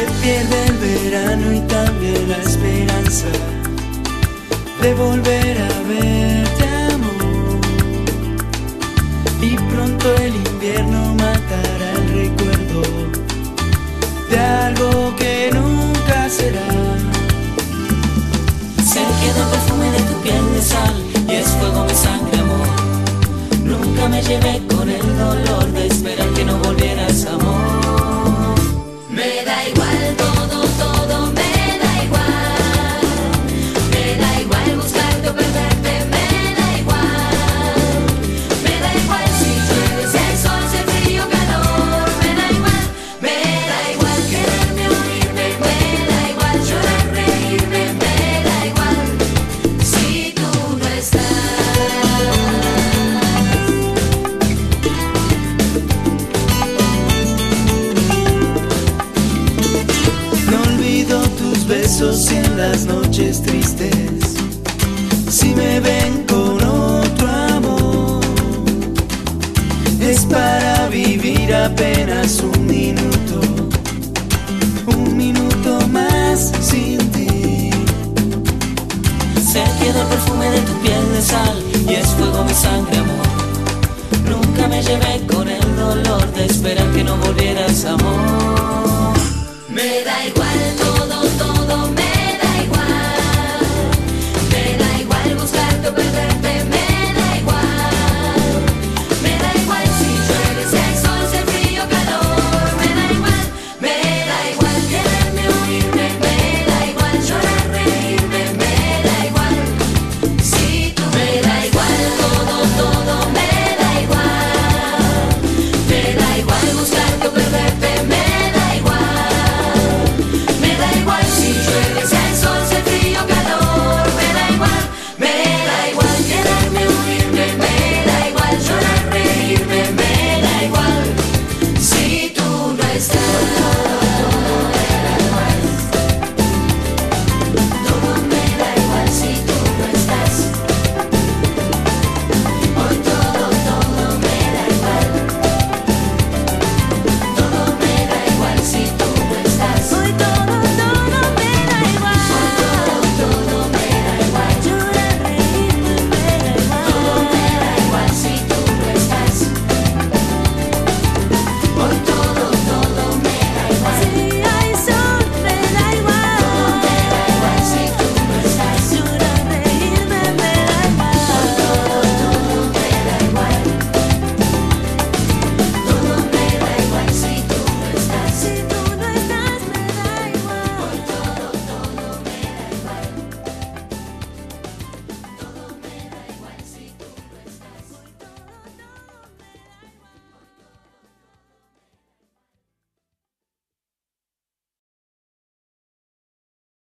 pierde el verano y también la esperanza de volver a verte, amor. Y pronto el invierno matará el recuerdo de algo que nunca será. Besos en las noches tristes. Si me ven con otro amor, es para vivir apenas un minuto, un minuto más sin ti. Se queda el perfume de tu piel de sal y es fuego mi sangre, amor. Nunca me llevé con el dolor de esperar que no volvieras, It's still